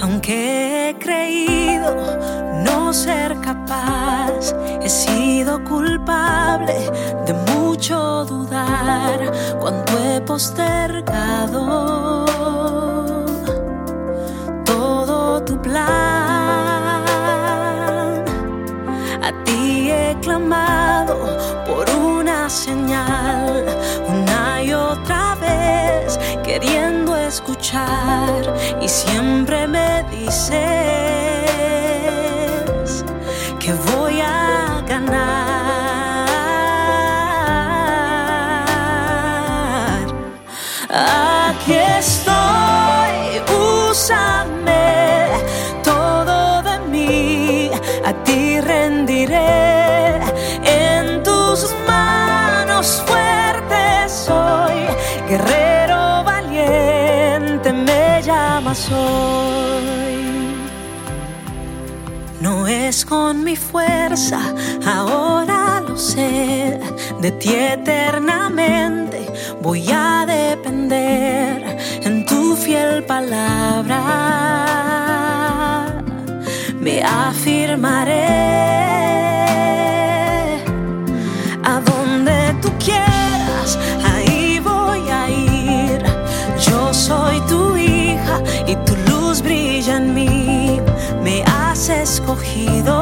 Aunque he creído no ser capaz, he sido culpable de mucho dudar cuando he postergado todo tu plan. A ti he clamado por una señal una y otra vez queriendo escuchar y siempre me dices que voy Aquí estoy, úsame todo de mí, a ti rendiré. En tus manos fuertes soy, guerrero valiente me llamas hoy. No es con mi fuerza, ahora de ti eternamente voy a depender en tu fiel palabra. Me afirmaré a donde tú quieras, ahí voy a ir. Yo soy tu hija y tu luz brilla en mí. Me has escogido